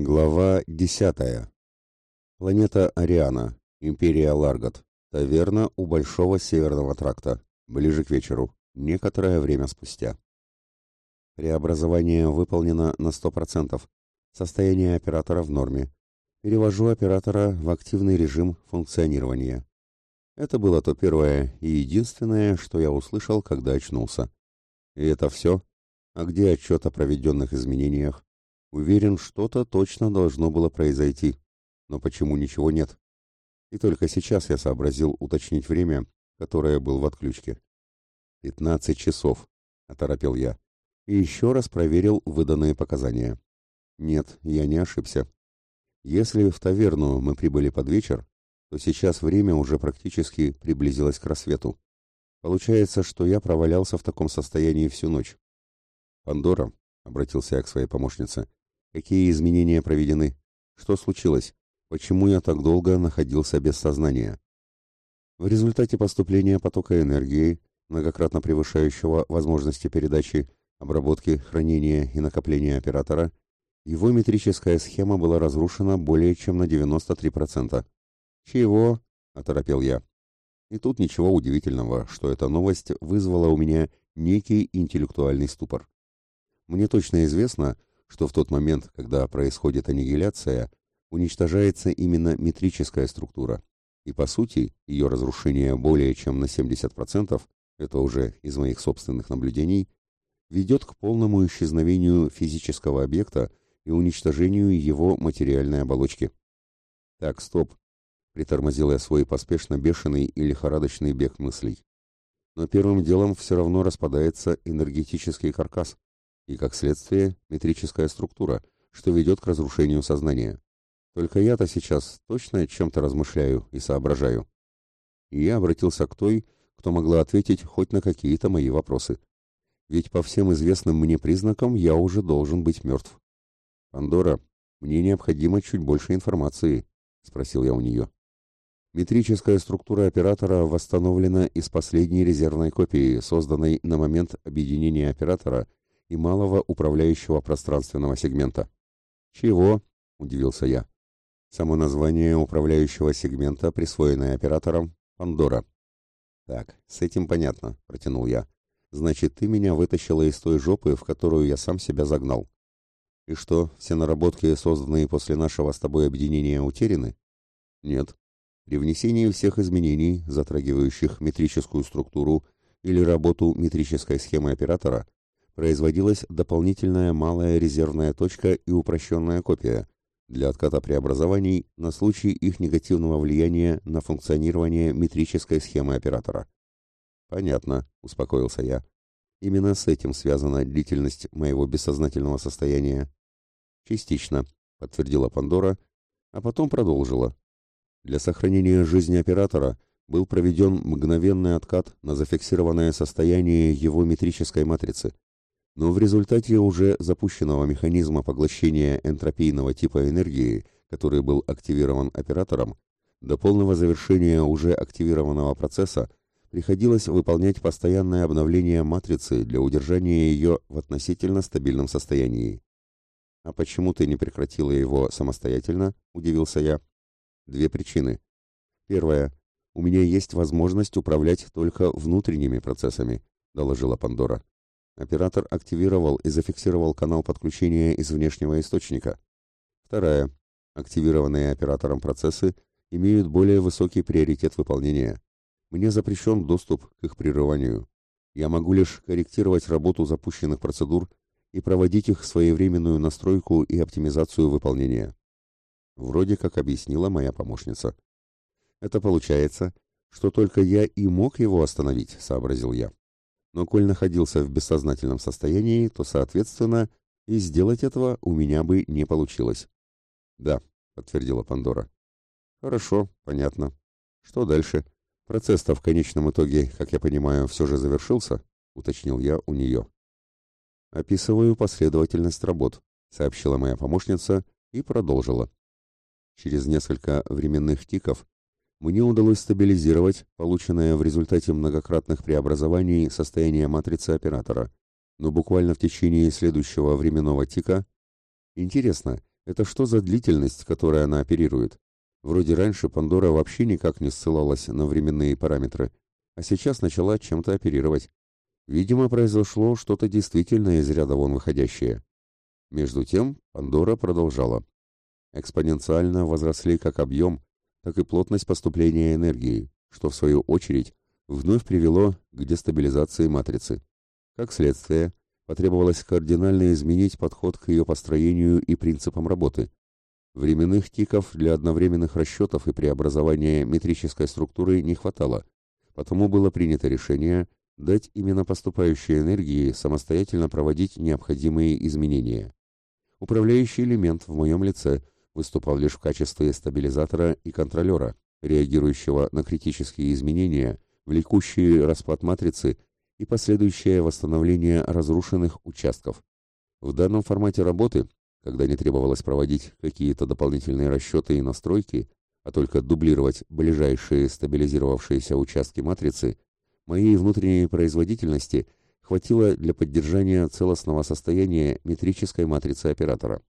Глава 10. Планета Ариана. Империя Ларгат. Таверна у Большого Северного тракта. Ближе к вечеру. Некоторое время спустя. Преобразование выполнено на 100%. Состояние оператора в норме. Перевожу оператора в активный режим функционирования. Это было то первое и единственное, что я услышал, когда очнулся. И это все? А где отчет о проведенных изменениях? Уверен, что-то точно должно было произойти. Но почему ничего нет? И только сейчас я сообразил уточнить время, которое был в отключке. «Пятнадцать часов», — оторопел я. И еще раз проверил выданные показания. Нет, я не ошибся. Если в таверну мы прибыли под вечер, то сейчас время уже практически приблизилось к рассвету. Получается, что я провалялся в таком состоянии всю ночь. «Пандора», — обратился я к своей помощнице, Какие изменения проведены? Что случилось? Почему я так долго находился без сознания? В результате поступления потока энергии, многократно превышающего возможности передачи, обработки, хранения и накопления оператора, его метрическая схема была разрушена более чем на 93%. «Чего?» – оторопел я. И тут ничего удивительного, что эта новость вызвала у меня некий интеллектуальный ступор. Мне точно известно, что в тот момент, когда происходит аннигиляция, уничтожается именно метрическая структура, и по сути ее разрушение более чем на 70%, это уже из моих собственных наблюдений, ведет к полному исчезновению физического объекта и уничтожению его материальной оболочки. Так, стоп, притормозил я свой поспешно бешеный и лихорадочный бег мыслей. Но первым делом все равно распадается энергетический каркас, и, как следствие, метрическая структура, что ведет к разрушению сознания. Только я-то сейчас точно о чем-то размышляю и соображаю. И я обратился к той, кто могла ответить хоть на какие-то мои вопросы. Ведь по всем известным мне признакам я уже должен быть мертв. «Пандора, мне необходимо чуть больше информации», — спросил я у нее. Метрическая структура оператора восстановлена из последней резервной копии, созданной на момент объединения оператора и малого управляющего пространственного сегмента. «Чего?» – удивился я. Само название управляющего сегмента, присвоенное оператором, Пандора. «Так, с этим понятно», – протянул я. «Значит, ты меня вытащила из той жопы, в которую я сам себя загнал. И что, все наработки, созданные после нашего с тобой объединения, утеряны?» «Нет. При внесении всех изменений, затрагивающих метрическую структуру или работу метрической схемы оператора, производилась дополнительная малая резервная точка и упрощенная копия для отката преобразований на случай их негативного влияния на функционирование метрической схемы оператора. «Понятно», — успокоился я. «Именно с этим связана длительность моего бессознательного состояния». «Частично», — подтвердила Пандора, а потом продолжила. «Для сохранения жизни оператора был проведен мгновенный откат на зафиксированное состояние его метрической матрицы, но в результате уже запущенного механизма поглощения энтропийного типа энергии, который был активирован оператором, до полного завершения уже активированного процесса приходилось выполнять постоянное обновление матрицы для удержания ее в относительно стабильном состоянии. «А почему ты не прекратила его самостоятельно?» – удивился я. «Две причины. Первая. У меня есть возможность управлять только внутренними процессами», – доложила Пандора. Оператор активировал и зафиксировал канал подключения из внешнего источника. Вторая. Активированные оператором процессы имеют более высокий приоритет выполнения. Мне запрещен доступ к их прерыванию. Я могу лишь корректировать работу запущенных процедур и проводить их своевременную настройку и оптимизацию выполнения. Вроде как объяснила моя помощница. Это получается, что только я и мог его остановить, сообразил я но коль находился в бессознательном состоянии, то, соответственно, и сделать этого у меня бы не получилось. «Да», — подтвердила Пандора. «Хорошо, понятно. Что дальше? Процесс-то в конечном итоге, как я понимаю, все же завершился?» — уточнил я у нее. «Описываю последовательность работ», — сообщила моя помощница и продолжила. Через несколько временных тиков мне удалось стабилизировать полученное в результате многократных преобразований состояние матрицы оператора, но буквально в течение следующего временного тика... Интересно, Это что за длительность, которой она оперирует? Вроде раньше Пандора вообще никак не ссылалась на временные параметры, а сейчас начала чем-то оперировать. Видимо, произошло что-то действительно из ряда вон выходящее. Между тем Пандора продолжала. Экспоненциально возросли как объем, так и плотность поступления энергии, что в свою очередь вновь привело к дестабилизации матрицы. Как следствие, потребовалось кардинально изменить подход к ее построению и принципам работы. Временных тиков для одновременных расчетов и преобразования метрической структуры не хватало, потому было принято решение дать именно поступающей энергии самостоятельно проводить необходимые изменения. Управляющий элемент в моем лице выступал лишь в качестве стабилизатора и контролера, реагирующего на критические изменения, влекущие распад матрицы и последующее восстановление разрушенных участков. В данном формате работы, когда не требовалось проводить какие-то дополнительные расчеты и настройки, а только дублировать ближайшие стабилизировавшиеся участки матрицы, моей внутренней производительности хватило для поддержания целостного состояния метрической матрицы оператора.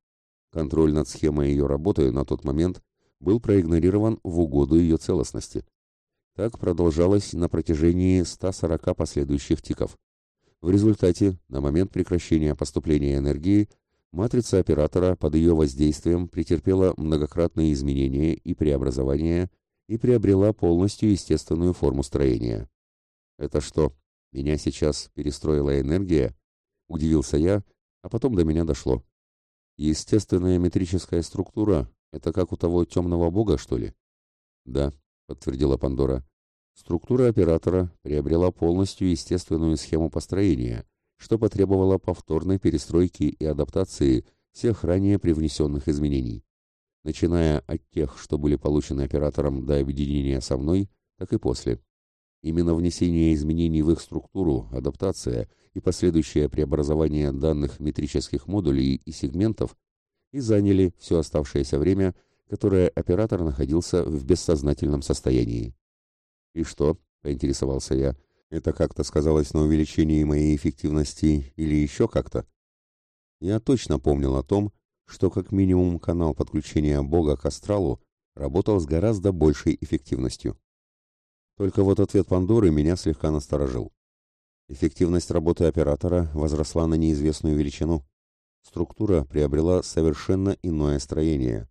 Контроль над схемой ее работы на тот момент был проигнорирован в угоду ее целостности. Так продолжалось на протяжении 140 последующих тиков. В результате, на момент прекращения поступления энергии, матрица оператора под ее воздействием претерпела многократные изменения и преобразования и приобрела полностью естественную форму строения. «Это что, меня сейчас перестроила энергия?» – удивился я, а потом до меня дошло. «Естественная метрическая структура – это как у того темного бога, что ли?» «Да», – подтвердила Пандора. Структура оператора приобрела полностью естественную схему построения, что потребовало повторной перестройки и адаптации всех ранее привнесенных изменений. Начиная от тех, что были получены оператором до объединения со мной, так и после. Именно внесение изменений в их структуру, адаптация и последующее преобразование данных метрических модулей и сегментов и заняли все оставшееся время, которое оператор находился в бессознательном состоянии. «И что?» – поинтересовался я. «Это как-то сказалось на увеличении моей эффективности или еще как-то?» Я точно помнил о том, что как минимум канал подключения Бога к астралу работал с гораздо большей эффективностью. Только вот ответ Пандоры меня слегка насторожил. Эффективность работы оператора возросла на неизвестную величину. Структура приобрела совершенно иное строение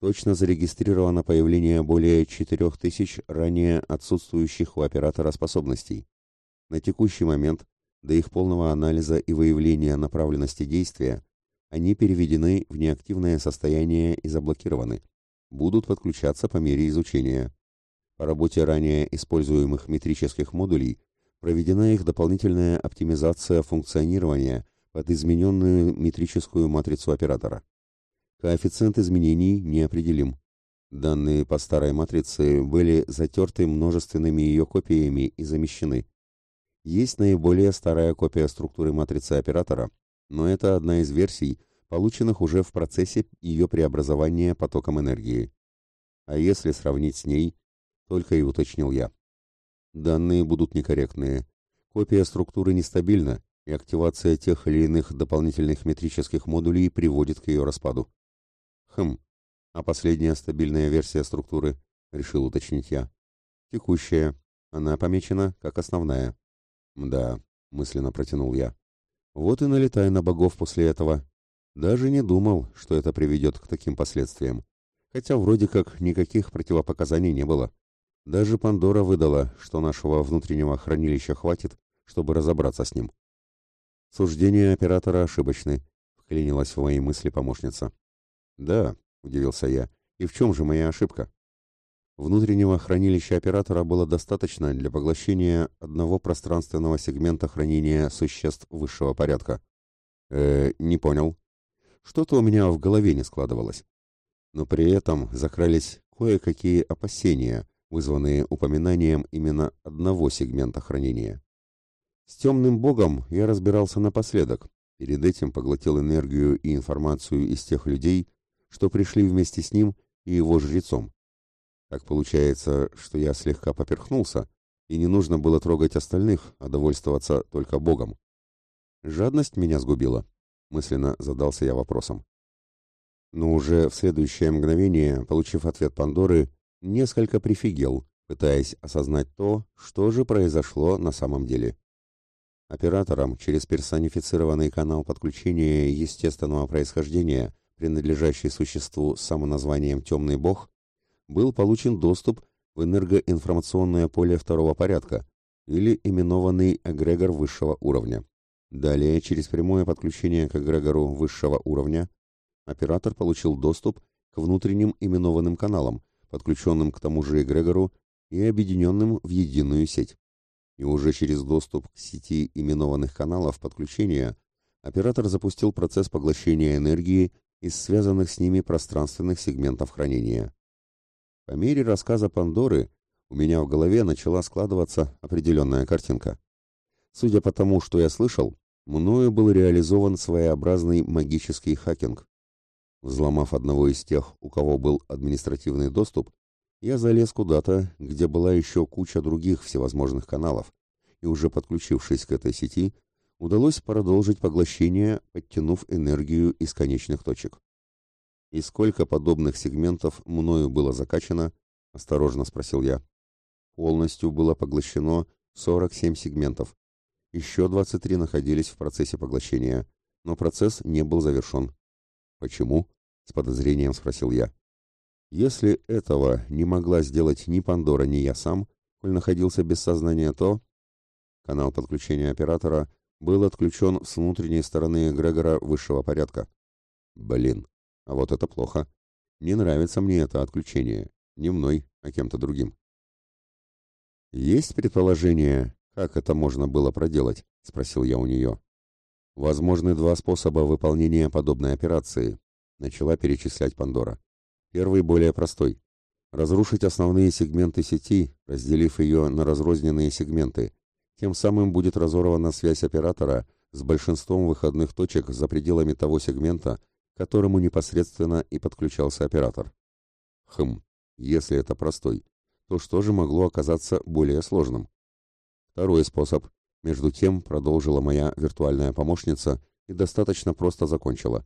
точно зарегистрировано появление более 4000 ранее отсутствующих у оператора способностей. На текущий момент, до их полного анализа и выявления направленности действия, они переведены в неактивное состояние и заблокированы. Будут подключаться по мере изучения. По работе ранее используемых метрических модулей проведена их дополнительная оптимизация функционирования под измененную метрическую матрицу оператора. Коэффициент изменений неопределим. Данные по старой матрице были затерты множественными ее копиями и замещены. Есть наиболее старая копия структуры матрицы оператора, но это одна из версий, полученных уже в процессе ее преобразования потоком энергии. А если сравнить с ней, только и уточнил я. Данные будут некорректные. Копия структуры нестабильна, и активация тех или иных дополнительных метрических модулей приводит к ее распаду. Хм, а последняя стабильная версия структуры, решил уточнить я. Текущая. Она помечена как основная. Да, мысленно протянул я. Вот и налетай на богов после этого. Даже не думал, что это приведет к таким последствиям. Хотя вроде как никаких противопоказаний не было. Даже Пандора выдала, что нашего внутреннего хранилища хватит, чтобы разобраться с ним. Суждения оператора ошибочны, вклинилась в мои мысли помощница. «Да», — удивился я, — «и в чем же моя ошибка?» Внутреннего хранилища оператора было достаточно для поглощения одного пространственного сегмента хранения существ высшего порядка. Э, не понял. Что-то у меня в голове не складывалось. Но при этом закрались кое-какие опасения, вызванные упоминанием именно одного сегмента хранения. С темным богом я разбирался напоследок, перед этим поглотил энергию и информацию из тех людей, что пришли вместе с ним и его жрецом. Так получается, что я слегка поперхнулся, и не нужно было трогать остальных, а довольствоваться только Богом. Жадность меня сгубила, мысленно задался я вопросом. но уже в следующее мгновение, получив ответ Пандоры, несколько прифигел, пытаясь осознать то, что же произошло на самом деле. Оператором через персонифицированный канал подключения естественного происхождения, принадлежащий существу с самоназванием «Темный Бог», был получен доступ в энергоинформационное поле второго порядка, или именованный эгрегор высшего уровня. Далее, через прямое подключение к эгрегору высшего уровня, оператор получил доступ к внутренним именованным каналам, подключенным к тому же эгрегору и объединенным в единую сеть. И уже через доступ к сети именованных каналов подключения оператор запустил процесс поглощения энергии из связанных с ними пространственных сегментов хранения. По мере рассказа Пандоры у меня в голове начала складываться определенная картинка. Судя по тому, что я слышал, мною был реализован своеобразный магический хакинг. Взломав одного из тех, у кого был административный доступ, я залез куда-то, где была еще куча других всевозможных каналов, и уже подключившись к этой сети, удалось продолжить поглощение, подтянув энергию из конечных точек. «И сколько подобных сегментов мною было закачано?» – осторожно спросил я. Полностью было поглощено 47 сегментов. Еще 23 находились в процессе поглощения, но процесс не был завершен. «Почему?» – с подозрением спросил я. Если этого не могла сделать ни Пандора, ни я сам, коль находился без сознания, то... Канал подключения оператора был отключен с внутренней стороны эгрегора высшего порядка. Блин, а вот это плохо. Не нравится мне это отключение. Не мной, а кем-то другим. «Есть предположение, как это можно было проделать?» — спросил я у нее. «Возможны два способа выполнения подобной операции», — начала перечислять Пандора. Первый более простой. Разрушить основные сегменты сети, разделив ее на разрозненные сегменты. Тем самым будет разорвана связь оператора с большинством выходных точек за пределами того сегмента, к которому непосредственно и подключался оператор. Хм, если это простой, то что же могло оказаться более сложным? Второй способ, между тем, продолжила моя виртуальная помощница и достаточно просто закончила.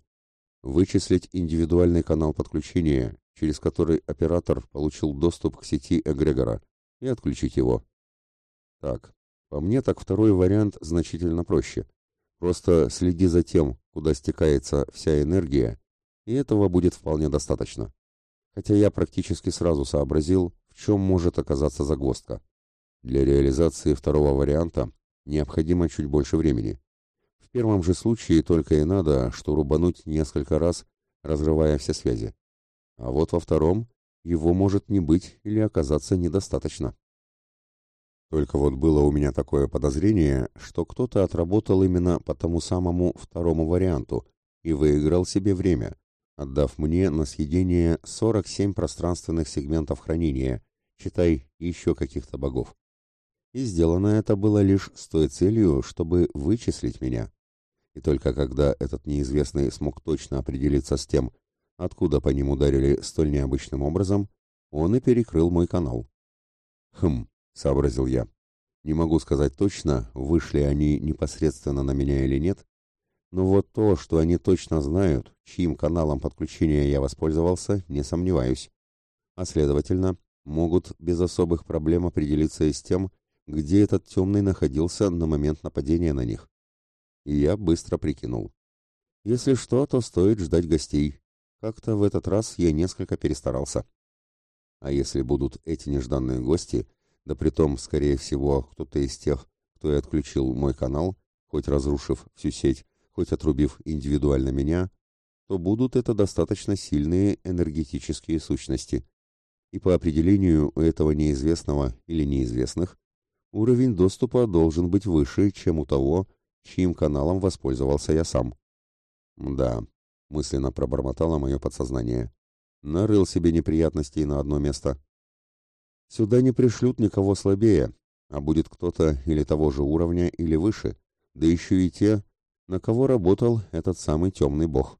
Вычислить индивидуальный канал подключения, через который оператор получил доступ к сети эгрегора, и отключить его. Так, по мне так второй вариант значительно проще. Просто следи за тем, куда стекается вся энергия, и этого будет вполне достаточно. Хотя я практически сразу сообразил, в чем может оказаться загвоздка. Для реализации второго варианта необходимо чуть больше времени. В первом же случае только и надо, что рубануть несколько раз, разрывая все связи а вот во втором его может не быть или оказаться недостаточно. Только вот было у меня такое подозрение, что кто-то отработал именно по тому самому второму варианту и выиграл себе время, отдав мне на съедение 47 пространственных сегментов хранения, считай, еще каких-то богов. И сделано это было лишь с той целью, чтобы вычислить меня. И только когда этот неизвестный смог точно определиться с тем, откуда по ним ударили столь необычным образом, он и перекрыл мой канал. «Хм», — сообразил я. «Не могу сказать точно, вышли они непосредственно на меня или нет, но вот то, что они точно знают, чьим каналом подключения я воспользовался, не сомневаюсь. А следовательно, могут без особых проблем определиться и с тем, где этот темный находился на момент нападения на них. И я быстро прикинул. Если что, то стоит ждать гостей, как-то в этот раз я несколько перестарался. А если будут эти нежданные гости, да притом, скорее всего, кто-то из тех, кто и отключил мой канал, хоть разрушив всю сеть, хоть отрубив индивидуально меня, то будут это достаточно сильные энергетические сущности. И по определению у этого неизвестного или неизвестных уровень доступа должен быть выше, чем у того, чьим каналом воспользовался я сам. Да, мысленно пробормотало мое подсознание. Нарыл себе неприятностей на одно место. Сюда не пришлют никого слабее, а будет кто-то или того же уровня, или выше, да еще и те, на кого работал этот самый темный бог.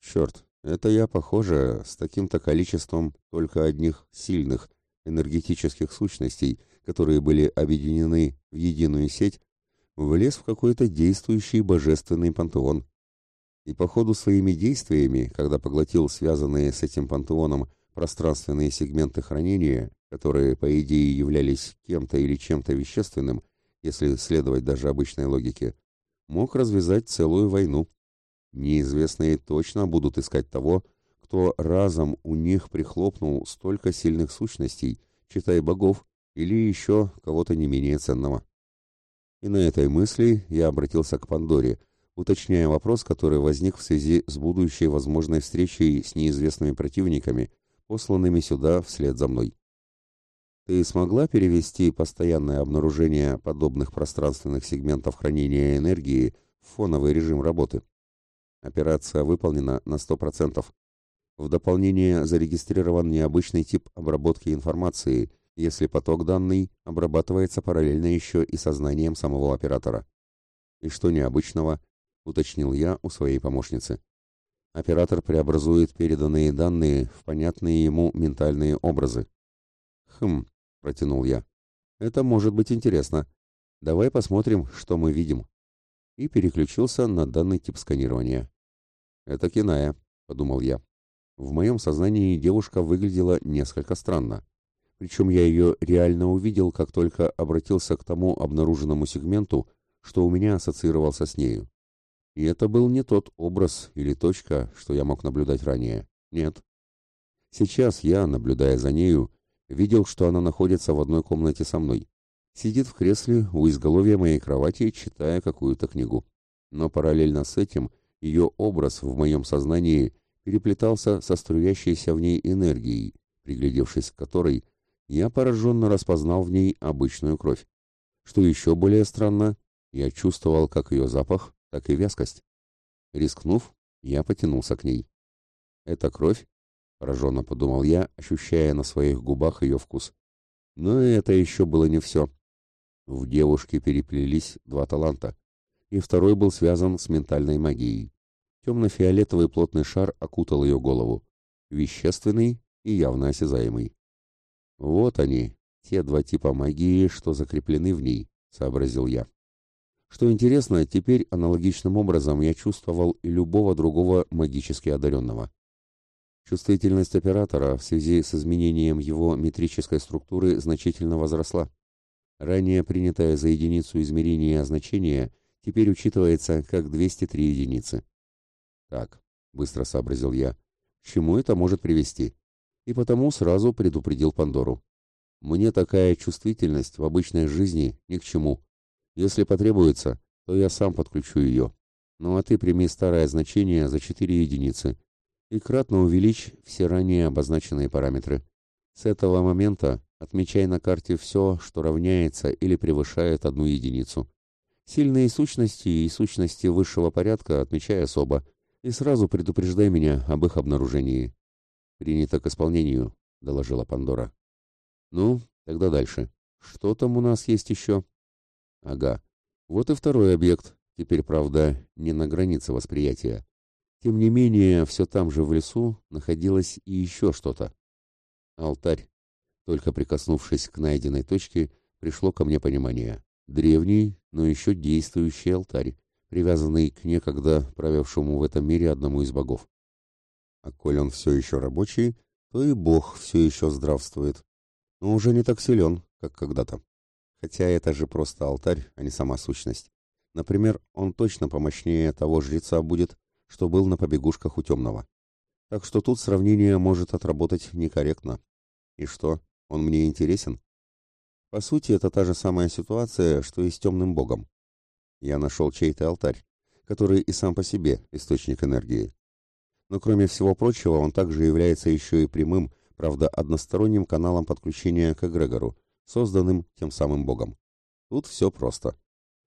Черт, это я, похоже, с таким-то количеством только одних сильных энергетических сущностей, которые были объединены в единую сеть, влез в какой-то действующий божественный пантеон. И по ходу своими действиями, когда поглотил связанные с этим пантеоном пространственные сегменты хранения, которые, по идее, являлись кем-то или чем-то вещественным, если следовать даже обычной логике, мог развязать целую войну. Неизвестные точно будут искать того, кто разом у них прихлопнул столько сильных сущностей, читай богов, или еще кого-то не менее ценного. И на этой мысли я обратился к Пандоре, уточняя вопрос, который возник в связи с будущей возможной встречей с неизвестными противниками, посланными сюда вслед за мной. Ты смогла перевести постоянное обнаружение подобных пространственных сегментов хранения энергии в фоновый режим работы? Операция выполнена на 100%. В дополнение зарегистрирован необычный тип обработки информации, если поток данный обрабатывается параллельно еще и сознанием самого оператора. И что необычного, уточнил я у своей помощницы. Оператор преобразует переданные данные в понятные ему ментальные образы. Хм, протянул я. Это может быть интересно. Давай посмотрим, что мы видим. И переключился на данный тип сканирования. Это киная, подумал я. В моем сознании девушка выглядела несколько странно. Причем я ее реально увидел, как только обратился к тому обнаруженному сегменту, что у меня ассоциировался с нею. И это был не тот образ или точка, что я мог наблюдать ранее. Нет. Сейчас я, наблюдая за нею, видел, что она находится в одной комнате со мной. Сидит в кресле у изголовья моей кровати, читая какую-то книгу. Но параллельно с этим ее образ в моем сознании переплетался со струящейся в ней энергией, приглядевшись к которой, я пораженно распознал в ней обычную кровь. Что еще более странно, я чувствовал как ее запах, так и вязкость. Рискнув, я потянулся к ней. «Это кровь?» — пораженно подумал я, ощущая на своих губах ее вкус. Но это еще было не все. В девушке переплелись два таланта, и второй был связан с ментальной магией. Темно-фиолетовый плотный шар окутал ее голову, вещественный и явно осязаемый. «Вот они, те два типа магии, что закреплены в ней», — сообразил я. Что интересно, теперь аналогичным образом я чувствовал и любого другого магически одаренного. Чувствительность оператора в связи с изменением его метрической структуры значительно возросла. Ранее принятое за единицу измерения значение теперь учитывается как 203 единицы. Так, быстро сообразил я, к чему это может привести, и потому сразу предупредил Пандору. Мне такая чувствительность в обычной жизни ни к чему. Если потребуется, то я сам подключу ее. Ну а ты прими старое значение за 4 единицы и кратно увеличь все ранее обозначенные параметры. С этого момента отмечай на карте все, что равняется или превышает одну единицу. Сильные сущности и сущности высшего порядка отмечай особо, и сразу предупреждай меня об их обнаружении. Принято к исполнению, доложила Пандора. Ну, тогда дальше. Что там у нас есть еще? Ага. Вот и второй объект. Теперь, правда, не на границе восприятия. Тем не менее, все там же в лесу находилось и еще что-то. Алтарь. Только прикоснувшись к найденной точке, пришло ко мне понимание. Древний, но еще действующий алтарь, привязанный к некогда правившему в этом мире одному из богов. А коль он все еще рабочий, то и бог все еще здравствует, но уже не так силен, как когда-то. Хотя это же просто алтарь, а не сама сущность. Например, он точно помощнее того жреца будет, что был на побегушках у темного. Так что тут сравнение может отработать некорректно. И что, он мне интересен? По сути, это та же самая ситуация, что и с темным богом я нашел чей-то алтарь, который и сам по себе источник энергии. Но кроме всего прочего, он также является еще и прямым, правда, односторонним каналом подключения к эгрегору, созданным тем самым богом. Тут все просто.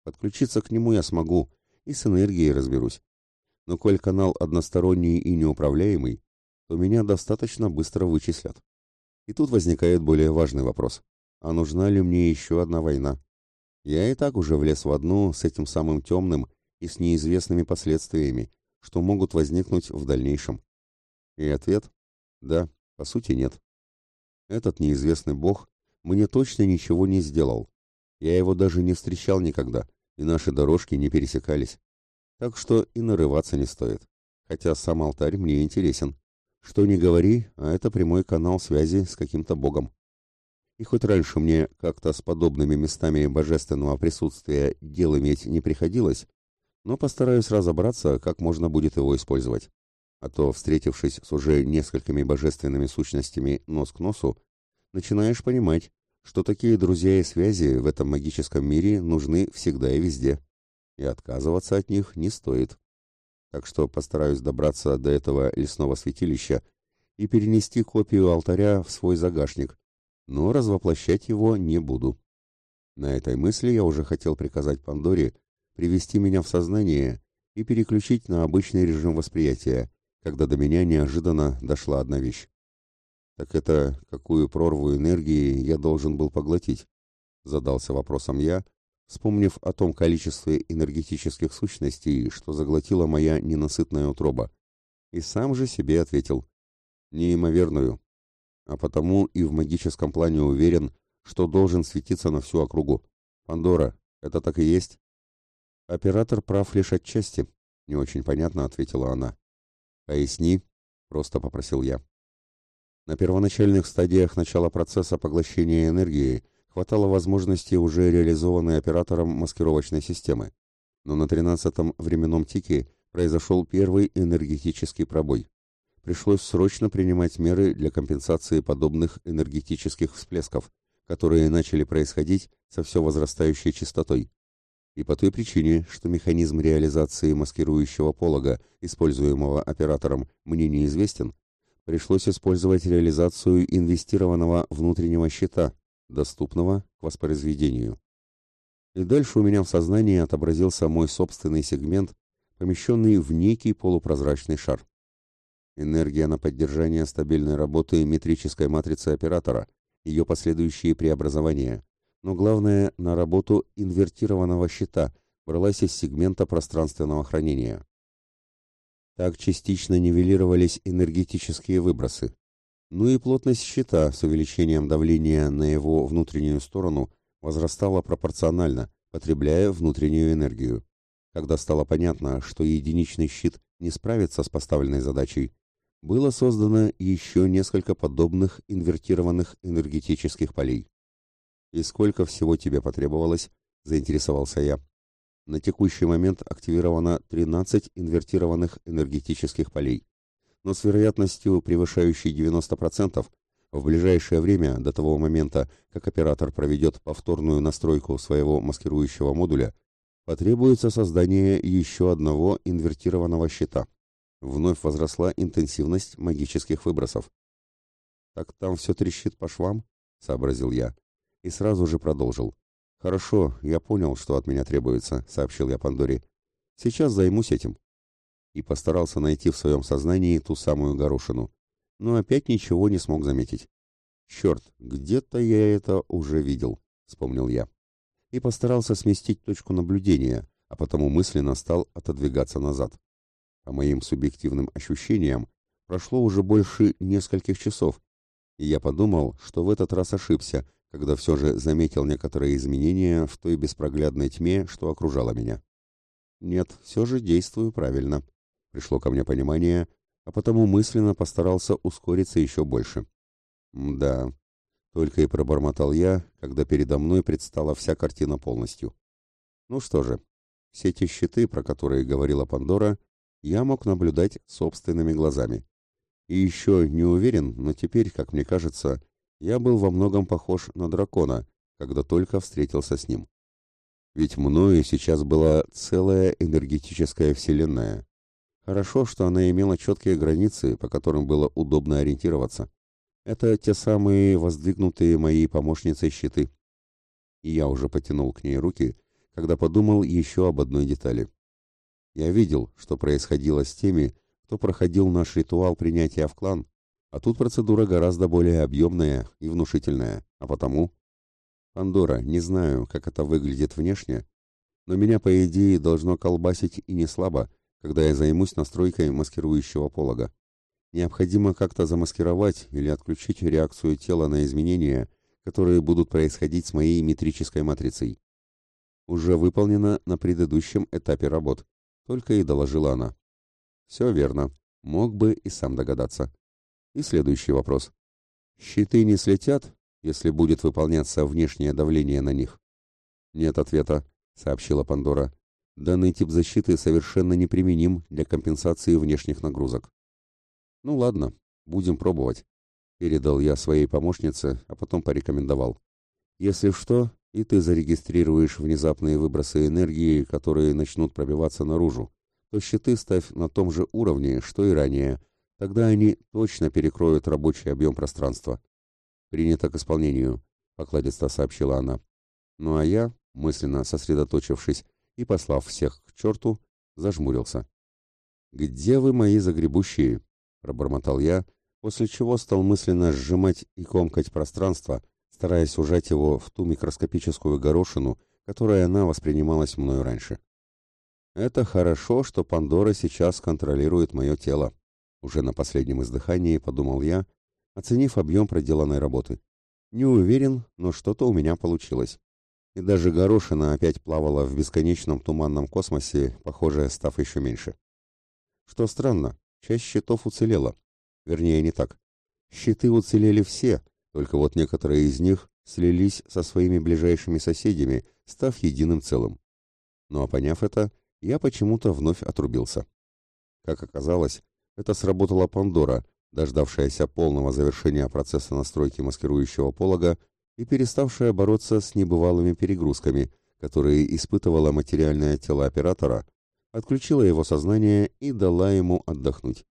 Подключиться к нему я смогу, и с энергией разберусь. Но коль канал односторонний и неуправляемый, то меня достаточно быстро вычислят. И тут возникает более важный вопрос. А нужна ли мне еще одна война? Я и так уже влез в одну с этим самым темным и с неизвестными последствиями, что могут возникнуть в дальнейшем. И ответ – да, по сути нет. Этот неизвестный бог мне точно ничего не сделал. Я его даже не встречал никогда, и наши дорожки не пересекались. Так что и нарываться не стоит. хотя сам алтарь мне интересен. Что ни говори, а это прямой канал связи с каким-то богом. И хоть раньше мне как-то с подобными местами божественного присутствия дел иметь не приходилось, но постараюсь разобраться, как можно будет его использовать. А то, встретившись с уже несколькими божественными сущностями нос к носу, начинаешь понимать, что такие друзья и связи в этом магическом мире нужны всегда и везде, и отказываться от них не стоит. Так что постараюсь добраться до этого лесного святилища и перенести копию алтаря в свой загашник, но развоплощать его не буду. На этой мысли я уже хотел приказать Пандоре привести меня в сознание и переключить на обычный режим восприятия, когда до меня неожиданно дошла одна вещь. Так это какую прорву энергии я должен был поглотить? Задался вопросом я, вспомнив о том количестве энергетических сущностей, что заглотила моя ненасытная утроба. И сам же себе ответил. Неимоверную. А потому и в магическом плане уверен, что должен светиться на всю округу. Пандора, это так и есть? Оператор прав лишь отчасти, не очень понятно ответила она. Поясни, просто попросил я. На первоначальных стадиях начала процесса поглощения энергии хватало возможности уже реализованной оператором маскировочной системы. Но на 13-м временном тике произошел первый энергетический пробой. Пришлось срочно принимать меры для компенсации подобных энергетических всплесков, которые начали происходить со все возрастающей частотой. И по той причине, что механизм реализации маскирующего полога, используемого оператором, мне неизвестен, пришлось использовать реализацию инвестированного внутреннего щита, доступного к воспроизведению. И дальше у меня в сознании отобразился мой собственный сегмент, помещенный в некий полупрозрачный шар. Энергия на поддержание стабильной работы метрической матрицы оператора, ее последующие преобразования, но главное, на работу инвертированного щита бралась из сегмента пространственного хранения. Так частично нивелировались энергетические выбросы. Ну и плотность щита с увеличением давления на его внутреннюю сторону возрастала пропорционально, потребляя внутреннюю энергию. Когда стало понятно, что единичный щит не справится с поставленной задачей, было создано еще несколько подобных инвертированных энергетических полей. «И сколько всего тебе потребовалось?» – заинтересовался я. На текущий момент активировано 13 инвертированных энергетических полей. Но с вероятностью, превышающей 90%, в ближайшее время, до того момента, как оператор проведет повторную настройку своего маскирующего модуля, потребуется создание еще одного инвертированного щита. Вновь возросла интенсивность магических выбросов. «Так там все трещит по швам?» — сообразил я и сразу же продолжил. «Хорошо, я понял, что от меня требуется», — сообщил я Пандоре. «Сейчас займусь этим». И постарался найти в своем сознании ту самую горошину, но опять ничего не смог заметить. «Черт, где-то я это уже видел», — вспомнил я. И постарался сместить точку наблюдения, а потому мысленно стал отодвигаться назад. По моим субъективным ощущениям, прошло уже больше нескольких часов, и я подумал, что в этот раз ошибся, когда все же заметил некоторые изменения в той беспроглядной тьме, что окружала меня. Нет, все же действую правильно. Пришло ко мне понимание, а потому мысленно постарался ускориться еще больше. Да, только и пробормотал я, когда передо мной предстала вся картина полностью. Ну что же, все те щиты, про которые говорила Пандора, я мог наблюдать собственными глазами. И еще не уверен, но теперь, как мне кажется, я был во многом похож на дракона, когда только встретился с ним. Ведь мною сейчас была целая энергетическая вселенная. Хорошо, что она имела четкие границы, по которым было удобно ориентироваться. Это те самые воздвигнутые моей помощницей щиты. И я уже потянул к ней руки, когда подумал еще об одной детали. Я видел, что происходило с теми, кто проходил наш ритуал принятия в клан, а тут процедура гораздо более объемная и внушительная, а потому... Пандора, не знаю, как это выглядит внешне, но меня, по идее, должно колбасить и не слабо, когда я займусь настройкой маскирующего полога. Необходимо как-то замаскировать или отключить реакцию тела на изменения, которые будут происходить с моей метрической матрицей. Уже выполнено на предыдущем этапе работ, только и доложила она. Все верно. Мог бы и сам догадаться. И следующий вопрос. Щиты не слетят, если будет выполняться внешнее давление на них? Нет ответа, сообщила Пандора. Данный тип защиты совершенно неприменим для компенсации внешних нагрузок. Ну ладно, будем пробовать. Передал я своей помощнице, а потом порекомендовал. Если что, и ты зарегистрируешь внезапные выбросы энергии, которые начнут пробиваться наружу, то щиты ставь на том же уровне, что и ранее. Тогда они точно перекроют рабочий объем пространства. Принято к исполнению, покладисто сообщила она. Ну а я, мысленно сосредоточившись и послав всех к черту, зажмурился. «Где вы, мои загребущие?» — пробормотал я, после чего стал мысленно сжимать и комкать пространство, стараясь ужать его в ту микроскопическую горошину, которая она воспринималась мною раньше. Это хорошо, что Пандора сейчас контролирует мое тело. Уже на последнем издыхании подумал я, оценив объем проделанной работы. Не уверен, но что-то у меня получилось. И даже горошина опять плавала в бесконечном туманном космосе, похоже, став еще меньше. Что странно, часть щитов уцелела. Вернее, не так. Щиты уцелели все, только вот некоторые из них слились со своими ближайшими соседями, став единым целым. Ну а поняв это, я почему-то вновь отрубился. Как оказалось, это сработала Пандора, дождавшаяся полного завершения процесса настройки маскирующего полога и переставшая бороться с небывалыми перегрузками, которые испытывало материальное тело оператора, отключила его сознание и дала ему отдохнуть.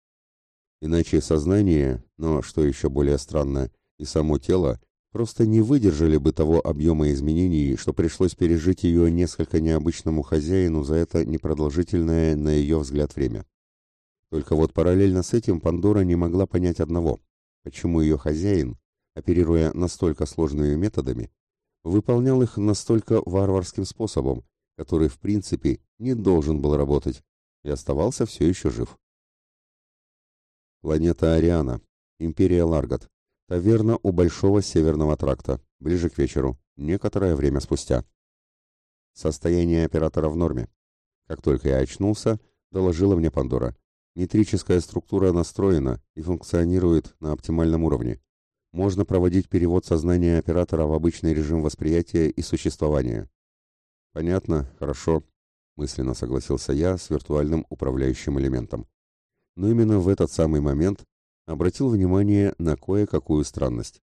Иначе сознание, но что еще более странно, и само тело просто не выдержали бы того объема изменений, что пришлось пережить ее несколько необычному хозяину за это непродолжительное, на ее взгляд, время. Только вот параллельно с этим Пандора не могла понять одного, почему ее хозяин, оперируя настолько сложными методами, выполнял их настолько варварским способом, который в принципе не должен был работать, и оставался все еще жив. Планета Ариана, Империя Ларгат, Таверна у Большого Северного тракта. Ближе к вечеру. Некоторое время спустя. Состояние оператора в норме. Как только я очнулся, доложила мне Пандора. Метрическая структура настроена и функционирует на оптимальном уровне. Можно проводить перевод сознания оператора в обычный режим восприятия и существования. Понятно, хорошо, мысленно согласился я с виртуальным управляющим элементом. Но именно в этот самый момент обратил внимание на кое-какую странность.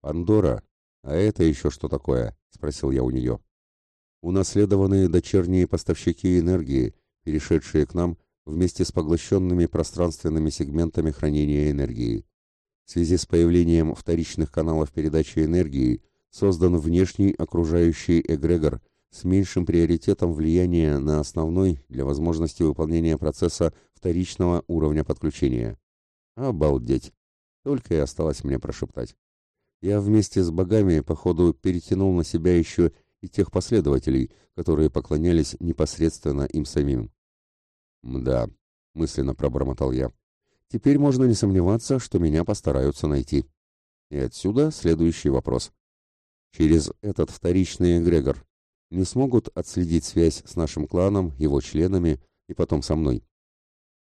«Пандора, а это еще что такое?» — спросил я у нее. «Унаследованные дочерние поставщики энергии, перешедшие к нам вместе с поглощенными пространственными сегментами хранения энергии. В связи с появлением вторичных каналов передачи энергии создан внешний окружающий эгрегор с меньшим приоритетом влияния на основной для возможности выполнения процесса вторичного уровня подключения. Обалдеть! Только и осталось мне прошептать. Я вместе с богами, походу, перетянул на себя еще и тех последователей, которые поклонялись непосредственно им самим. «Мда», — мысленно пробормотал я. «Теперь можно не сомневаться, что меня постараются найти». И отсюда следующий вопрос. Через этот вторичный эгрегор не смогут отследить связь с нашим кланом, его членами и потом со мной?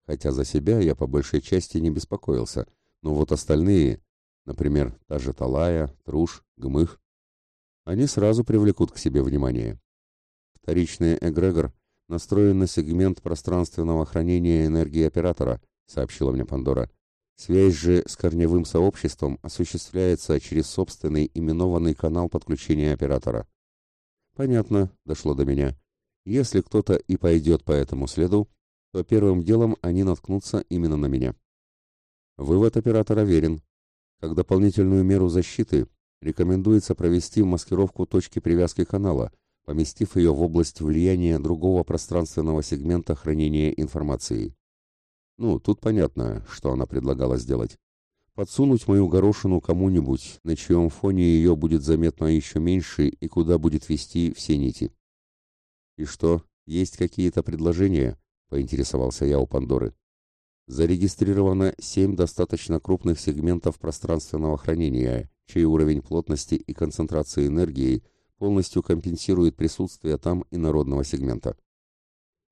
хотя за себя я по большей части не беспокоился, но вот остальные, например, та же Талая, Труш, Гмых, они сразу привлекут к себе внимание. Вторичный эгрегор настроен на сегмент пространственного хранения энергии оператора, сообщила мне Пандора. Связь же с корневым сообществом осуществляется через собственный именованный канал подключения оператора. Понятно, дошло до меня. Если кто-то и пойдет по этому следу, то первым делом они наткнутся именно на меня. Вывод оператора верен. Как дополнительную меру защиты рекомендуется провести маскировку точки привязки канала, поместив ее в область влияния другого пространственного сегмента хранения информации. Ну, тут понятно, что она предлагала сделать. Подсунуть мою горошину кому-нибудь, на чьем фоне ее будет заметно еще меньше и куда будет вести все нити. И что, есть какие-то предложения? — поинтересовался я у Пандоры. Зарегистрировано семь достаточно крупных сегментов пространственного хранения, чей уровень плотности и концентрации энергии полностью компенсирует присутствие там инородного сегмента.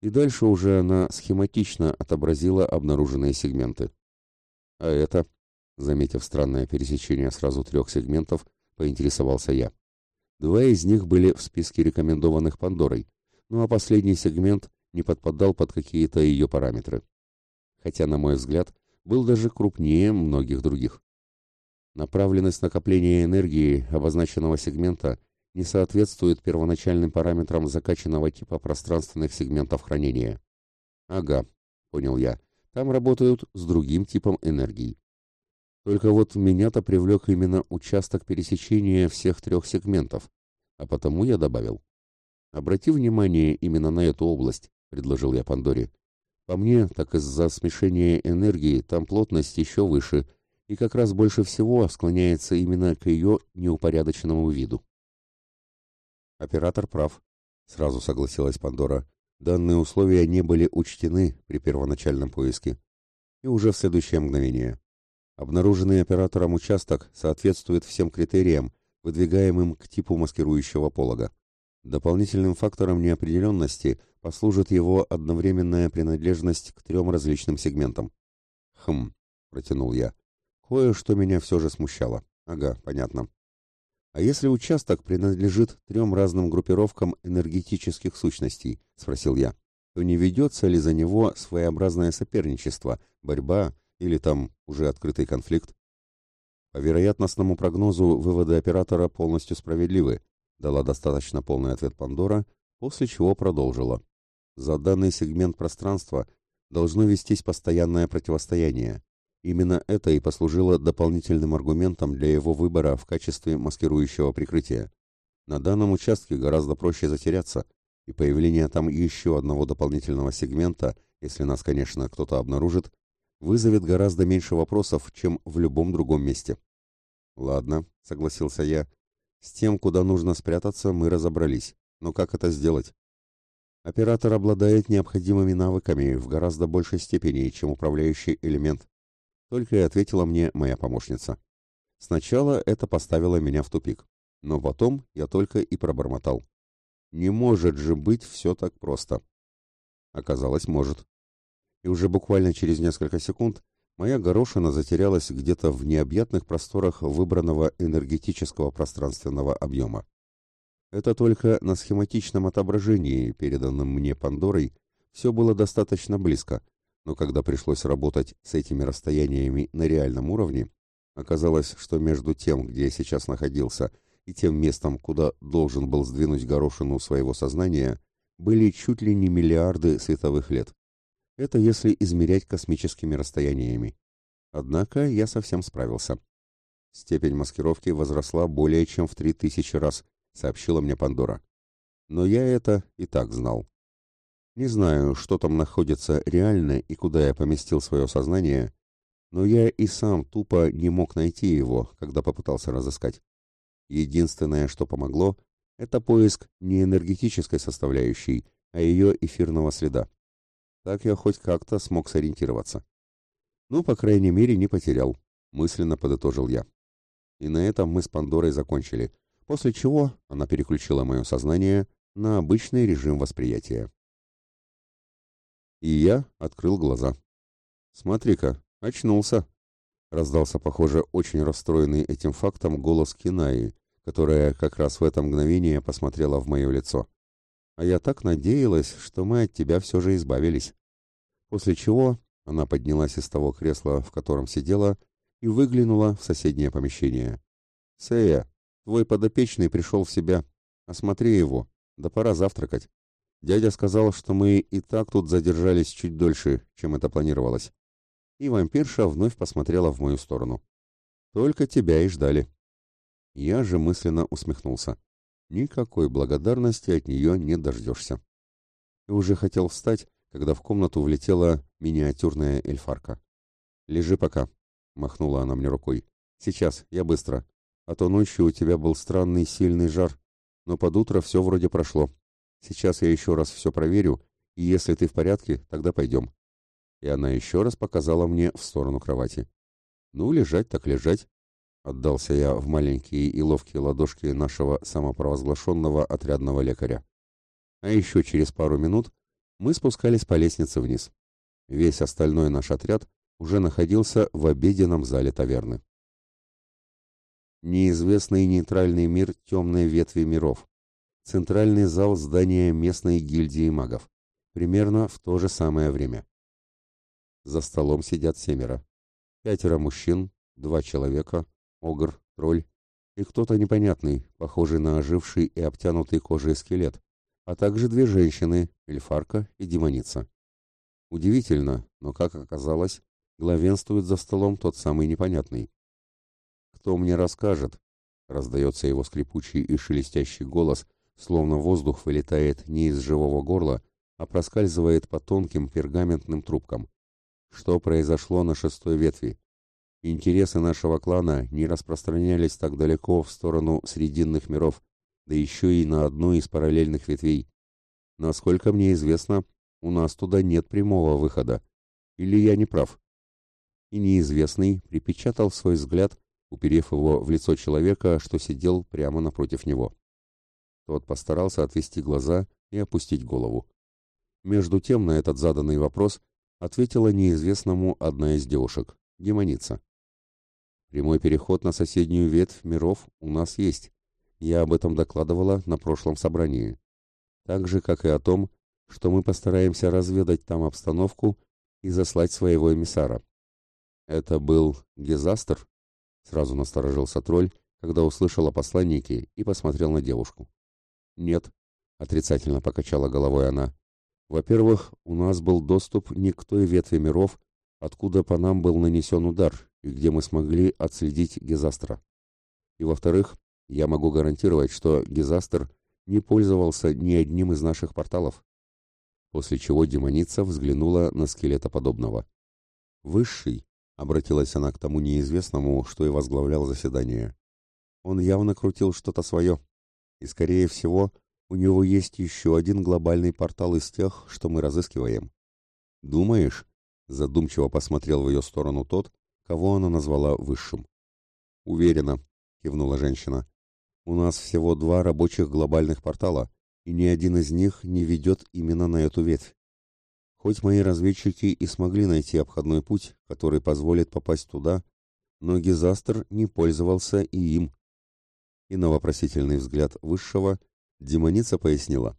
и дальше уже она схематично отобразила обнаруженные сегменты. А это, заметив странное пересечение сразу трех сегментов, поинтересовался я. Два из них были в списке рекомендованных Пандорой, ну а последний сегмент не подпадал под какие-то ее параметры. Хотя, на мой взгляд, был даже крупнее многих других. Направленность накопления энергии обозначенного сегмента не соответствует первоначальным параметрам закачанного типа пространственных сегментов хранения. Ага, понял я. Там работают с другим типом энергии. Только вот меня-то привлек именно участок пересечения всех трех сегментов, а потому я добавил. Обрати внимание именно на эту область, предложил я Пандоре. По мне, так из-за смешения энергии там плотность еще выше, и как раз больше всего склоняется именно к ее неупорядоченному виду. Оператор прав, сразу согласилась Пандора. Данные условия не были учтены при первоначальном поиске. И уже в следующее мгновение. Обнаруженный оператором участок соответствует всем критериям, выдвигаемым к типу маскирующего полога. Дополнительным фактором неопределенности послужит его одновременная принадлежность к трем различным сегментам. «Хм», — протянул я. «Кое-что меня все же смущало. Ага, понятно. «А если участок принадлежит трем разным группировкам энергетических сущностей?» — спросил я. «То не ведется ли за него своеобразное соперничество, борьба или там уже открытый конфликт?» По вероятностному прогнозу выводы оператора полностью справедливы, дала достаточно полный ответ Пандора, после чего продолжила. За данный сегмент пространства должно вестись постоянное противостояние. Именно это и послужило дополнительным аргументом для его выбора в качестве маскирующего прикрытия. На данном участке гораздо проще затеряться, и появление там еще одного дополнительного сегмента, если нас, конечно, кто-то обнаружит, вызовет гораздо меньше вопросов, чем в любом другом месте. «Ладно», — согласился я, — «с тем, куда нужно спрятаться, мы разобрались. Но как это сделать?» Оператор обладает необходимыми навыками в гораздо большей степени, чем управляющий элемент. Только и ответила мне моя помощница. Сначала это поставило меня в тупик, но потом я только и пробормотал. Не может же быть все так просто. Оказалось, может. И уже буквально через несколько секунд моя горошина затерялась где-то в необъятных просторах выбранного энергетического пространственного объема. Это только на схематичном отображении, переданном мне Пандорой, все было достаточно близко, но когда пришлось работать с этими расстояниями на реальном уровне, оказалось, что между тем, где я сейчас находился, и тем местом, куда должен был сдвинуть горошину своего сознания, были чуть ли не миллиарды световых лет. Это если измерять космическими расстояниями. Однако я совсем справился. Степень маскировки возросла более чем в три тысячи раз, сообщила мне Пандора. Но я это и так знал. Не знаю, что там находится реально и куда я поместил свое сознание, но я и сам тупо не мог найти его, когда попытался разыскать. Единственное, что помогло, это поиск не энергетической составляющей, а ее эфирного следа. Так я хоть как-то смог сориентироваться. Ну, по крайней мере, не потерял, мысленно подытожил я. И на этом мы с Пандорой закончили, после чего она переключила мое сознание на обычный режим восприятия. И я открыл глаза. «Смотри-ка, очнулся!» Раздался, похоже, очень расстроенный этим фактом голос Кинаи, которая как раз в это мгновение посмотрела в мое лицо. «А я так надеялась, что мы от тебя все же избавились». После чего она поднялась из того кресла, в котором сидела, и выглянула в соседнее помещение. «Сея, твой подопечный пришел в себя. Осмотри его. Да пора завтракать». Дядя сказал, что мы и так тут задержались чуть дольше, чем это планировалось. И вампирша вновь посмотрела в мою сторону. Только тебя и ждали. Я же мысленно усмехнулся. Никакой благодарности от нее не дождешься. И уже хотел встать, когда в комнату влетела миниатюрная эльфарка. «Лежи пока», — махнула она мне рукой. «Сейчас, я быстро. А то ночью у тебя был странный сильный жар, но под утро все вроде прошло. Сейчас я еще раз все проверю, и если ты в порядке, тогда пойдем». И она еще раз показала мне в сторону кровати. «Ну, лежать так лежать», — отдался я в маленькие и ловкие ладошки нашего самопровозглашенного отрядного лекаря. А еще через пару минут мы спускались по лестнице вниз. Весь остальной наш отряд уже находился в обеденном зале таверны. Неизвестный нейтральный мир темной ветви миров. Центральный зал здания местной гильдии магов. Примерно в то же самое время. За столом сидят семеро. Пятеро мужчин, два человека, огр, тролль и кто-то непонятный, похожий на оживший и обтянутый кожей скелет, а также две женщины, эльфарка и демоница. Удивительно, но, как оказалось, главенствует за столом тот самый непонятный. «Кто мне расскажет?» — раздается его скрипучий и шелестящий голос, словно воздух вылетает не из живого горла, а проскальзывает по тонким пергаментным трубкам. Что произошло на шестой ветви? Интересы нашего клана не распространялись так далеко в сторону Срединных миров, да еще и на одну из параллельных ветвей. Насколько мне известно, у нас туда нет прямого выхода. Или я не прав? И неизвестный припечатал свой взгляд, уперев его в лицо человека, что сидел прямо напротив него. Тот постарался отвести глаза и опустить голову. Между тем на этот заданный вопрос ответила неизвестному одна из девушек, демоница. Прямой переход на соседнюю ветвь миров у нас есть. Я об этом докладывала на прошлом собрании. Так же, как и о том, что мы постараемся разведать там обстановку и заслать своего эмиссара. Это был Гезастер? Сразу насторожился тролль, когда услышал о посланнике и посмотрел на девушку. Нет, отрицательно покачала головой она. Во-первых, у нас был доступ не к той ветви миров, откуда по нам был нанесен удар, и где мы смогли отследить Гезастра. И во-вторых, я могу гарантировать, что Гезастр не пользовался ни одним из наших порталов. После чего демоница взглянула на скелетоподобного. «Высший», — обратилась она к тому неизвестному, что и возглавлял заседание. Он явно крутил что-то свое, и, скорее всего, у него есть еще один глобальный портал из тех, что мы разыскиваем. «Думаешь?» — задумчиво посмотрел в ее сторону тот, кого она назвала высшим. «Уверена», — кивнула женщина. «У нас всего два рабочих глобальных портала, и ни один из них не ведет именно на эту ветвь. Хоть мои разведчики и смогли найти обходной путь, который позволит попасть туда, но Гизастер не пользовался и им». И на вопросительный взгляд высшего демоница пояснила.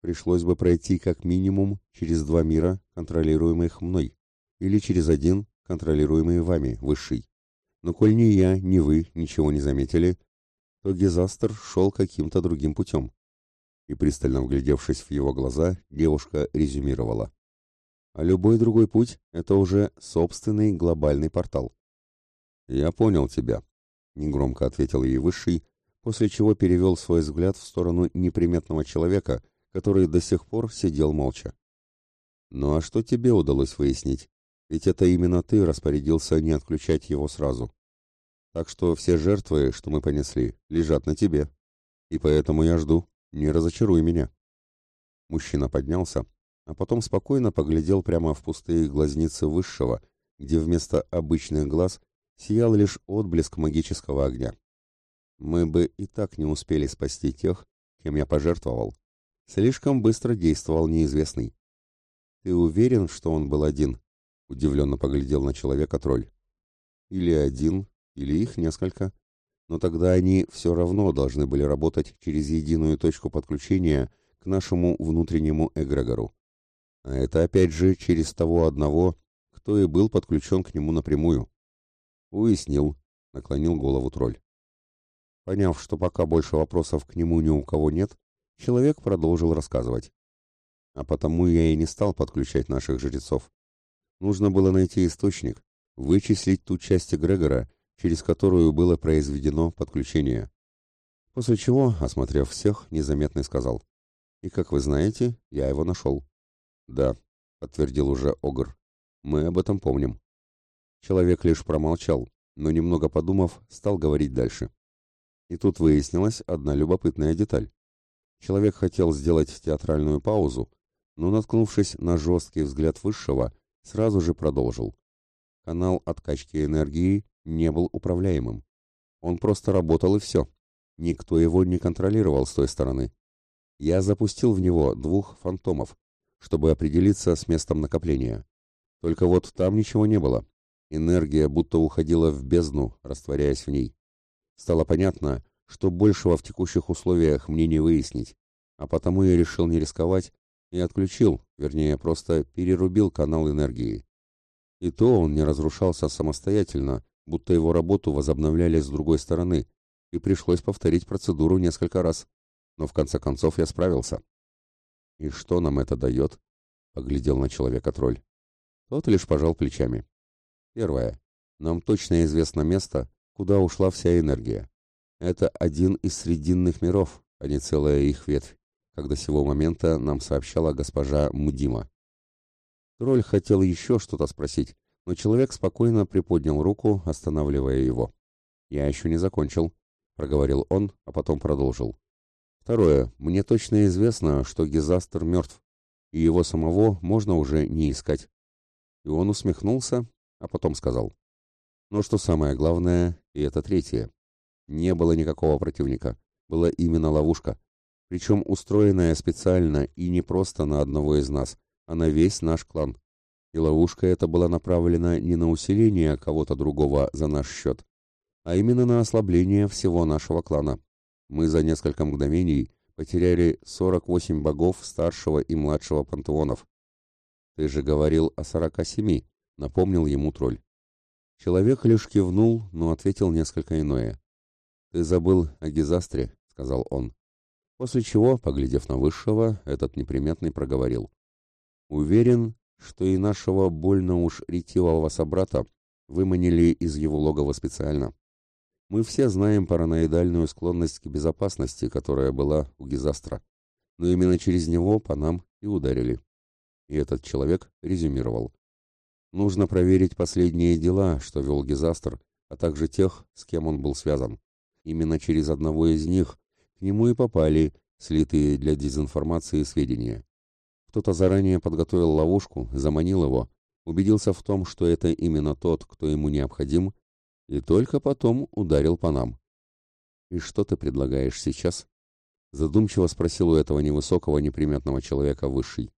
«Пришлось бы пройти как минимум через два мира, контролируемых мной, или через один, контролируемый вами, высший. Но коль ни я, ни вы ничего не заметили, то Гизастер шел каким-то другим путем. И пристально вглядевшись в его глаза, девушка резюмировала. А любой другой путь — это уже собственный глобальный портал. «Я понял тебя», — негромко ответил ей Высший, после чего перевел свой взгляд в сторону неприметного человека, который до сих пор сидел молча. «Ну а что тебе удалось выяснить?» Ведь это именно ты распорядился не отключать его сразу. Так что все жертвы, что мы понесли, лежат на тебе. И поэтому я жду. Не разочаруй меня. Мужчина поднялся, а потом спокойно поглядел прямо в пустые глазницы высшего, где вместо обычных глаз сиял лишь отблеск магического огня. Мы бы и так не успели спасти тех, кем я пожертвовал. Слишком быстро действовал неизвестный. Ты уверен, что он был один? Удивленно поглядел на человека тролль. Или один, или их несколько. Но тогда они все равно должны были работать через единую точку подключения к нашему внутреннему эгрегору. А это опять же через того одного, кто и был подключен к нему напрямую. Уяснил, наклонил голову тролль. Поняв, что пока больше вопросов к нему ни у кого нет, человек продолжил рассказывать. А потому я и не стал подключать наших жрецов. Нужно было найти источник, вычислить ту часть эгрегора, через которую было произведено подключение. После чего, осмотрев всех, незаметно сказал. «И, как вы знаете, я его нашел». «Да», — подтвердил уже Огр. «Мы об этом помним». Человек лишь промолчал, но, немного подумав, стал говорить дальше. И тут выяснилась одна любопытная деталь. Человек хотел сделать театральную паузу, но, наткнувшись на жесткий взгляд Высшего, сразу же продолжил. Канал откачки энергии не был управляемым. Он просто работал и все. Никто его не контролировал с той стороны. Я запустил в него двух фантомов, чтобы определиться с местом накопления. Только вот там ничего не было. Энергия будто уходила в бездну, растворяясь в ней. Стало понятно, что большего в текущих условиях мне не выяснить, а потому я решил не рисковать и отключил, вернее, просто перерубил канал энергии. И то он не разрушался самостоятельно, будто его работу возобновляли с другой стороны, и пришлось повторить процедуру несколько раз. Но в конце концов я справился. «И что нам это дает?» — поглядел на человека тролль. Тот лишь пожал плечами. «Первое. Нам точно известно место, куда ушла вся энергия. Это один из срединных миров, а не целая их ветвь, как до сего момента нам сообщала госпожа Мудима. Тролль хотел еще что-то спросить, но человек спокойно приподнял руку, останавливая его. «Я еще не закончил», — проговорил он, а потом продолжил. «Второе. Мне точно известно, что Гизастер мертв, и его самого можно уже не искать». И он усмехнулся, а потом сказал. «Но что самое главное, и это третье. Не было никакого противника. Была именно ловушка. Причем устроенная специально и не просто на одного из нас, а на весь наш клан. И ловушка эта была направлена не на усиление кого-то другого за наш счет, а именно на ослабление всего нашего клана. Мы за несколько мгновений потеряли 48 богов старшего и младшего пантеонов. Ты же говорил о 47, напомнил ему тролль. Человек лишь кивнул, но ответил несколько иное. «Ты забыл о Гизастре», — сказал он. После чего, поглядев на Высшего, этот неприметный проговорил. «Уверен, что и нашего больно уж ретивого собрата выманили из его логова специально. Мы все знаем параноидальную склонность к безопасности, которая была у Гизастра, но именно через него по нам и ударили. И этот человек резюмировал. Нужно проверить последние дела, что вел Гизастр, а также тех, с кем он был связан. Именно через одного из них к нему и попали слитые для дезинформации сведения. Кто-то заранее подготовил ловушку, заманил его, убедился в том, что это именно тот, кто ему необходим, и только потом ударил по нам. «И что ты предлагаешь сейчас?» Задумчиво спросил у этого невысокого неприметного человека высший.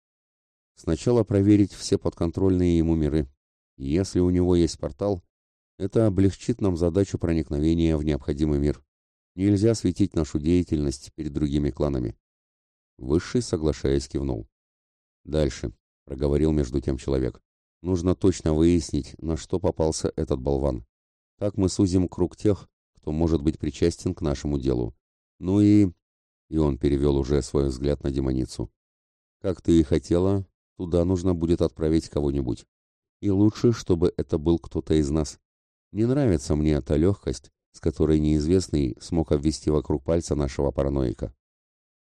«Сначала проверить все подконтрольные ему миры. Если у него есть портал, это облегчит нам задачу проникновения в необходимый мир. Нельзя светить нашу деятельность перед другими кланами. Высший, соглашаясь, кивнул. Дальше, проговорил между тем человек. Нужно точно выяснить, на что попался этот болван. Так мы сузим круг тех, кто может быть причастен к нашему делу. Ну и... И он перевел уже свой взгляд на демоницу. Как ты и хотела, туда нужно будет отправить кого-нибудь. И лучше, чтобы это был кто-то из нас. Не нравится мне эта легкость, с которой неизвестный смог обвести вокруг пальца нашего параноика.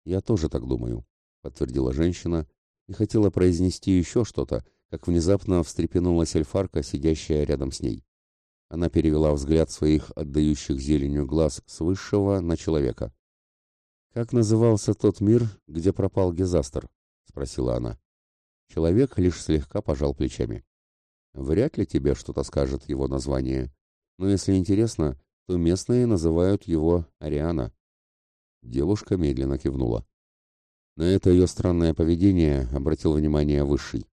«Я тоже так думаю», — подтвердила женщина и хотела произнести еще что-то, как внезапно встрепенулась эльфарка, сидящая рядом с ней. Она перевела взгляд своих отдающих зеленью глаз с высшего на человека. «Как назывался тот мир, где пропал Гезастер?» — спросила она. Человек лишь слегка пожал плечами. Вряд ли тебе что-то скажет его название. Но если интересно, то местные называют его Ариана. Девушка медленно кивнула. На это ее странное поведение обратил внимание Высший.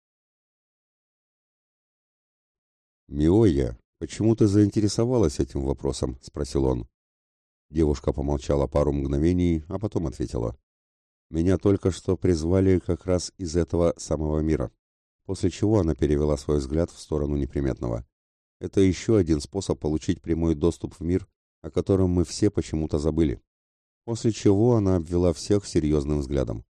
«Миоя, почему ты заинтересовалась этим вопросом?» — спросил он. Девушка помолчала пару мгновений, а потом ответила. «Меня только что призвали как раз из этого самого мира» после чего она перевела свой взгляд в сторону неприметного. Это еще один способ получить прямой доступ в мир, о котором мы все почему-то забыли. После чего она обвела всех серьезным взглядом.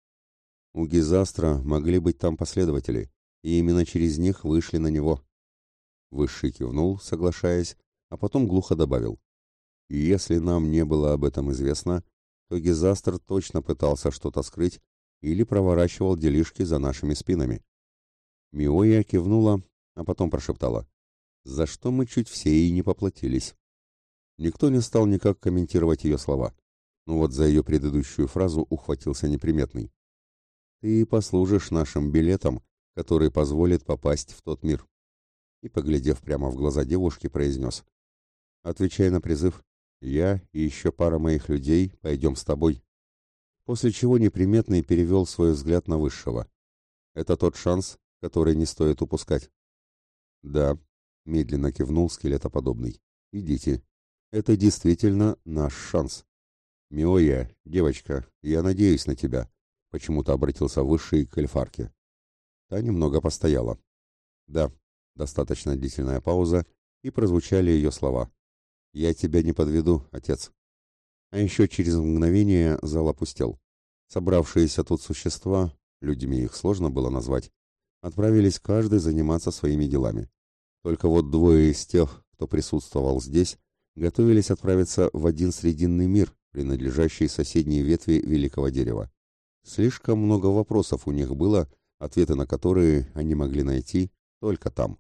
У Гизастра могли быть там последователи, и именно через них вышли на него. Высший кивнул, соглашаясь, а потом глухо добавил. Если нам не было об этом известно, то Гизастр точно пытался что-то скрыть или проворачивал делишки за нашими спинами. Миоя кивнула, а потом прошептала. «За что мы чуть все и не поплатились?» Никто не стал никак комментировать ее слова. Но вот за ее предыдущую фразу ухватился неприметный. «Ты послужишь нашим билетом, который позволит попасть в тот мир». И, поглядев прямо в глаза девушки, произнес. «Отвечай на призыв. Я и еще пара моих людей пойдем с тобой». После чего неприметный перевел свой взгляд на Высшего. Это тот шанс, который не стоит упускать. Да, медленно кивнул скелетоподобный. Идите. Это действительно наш шанс. Миоя, девочка, я надеюсь на тебя. Почему-то обратился высший к эльфарке. Та немного постояла. Да, достаточно длительная пауза, и прозвучали ее слова. «Я тебя не подведу, отец». А еще через мгновение зал опустел. Собравшиеся тут существа, людьми их сложно было назвать, отправились каждый заниматься своими делами. Только вот двое из тех, кто присутствовал здесь, готовились отправиться в один срединный мир, принадлежащий соседней ветви великого дерева. Слишком много вопросов у них было, ответы на которые они могли найти только там.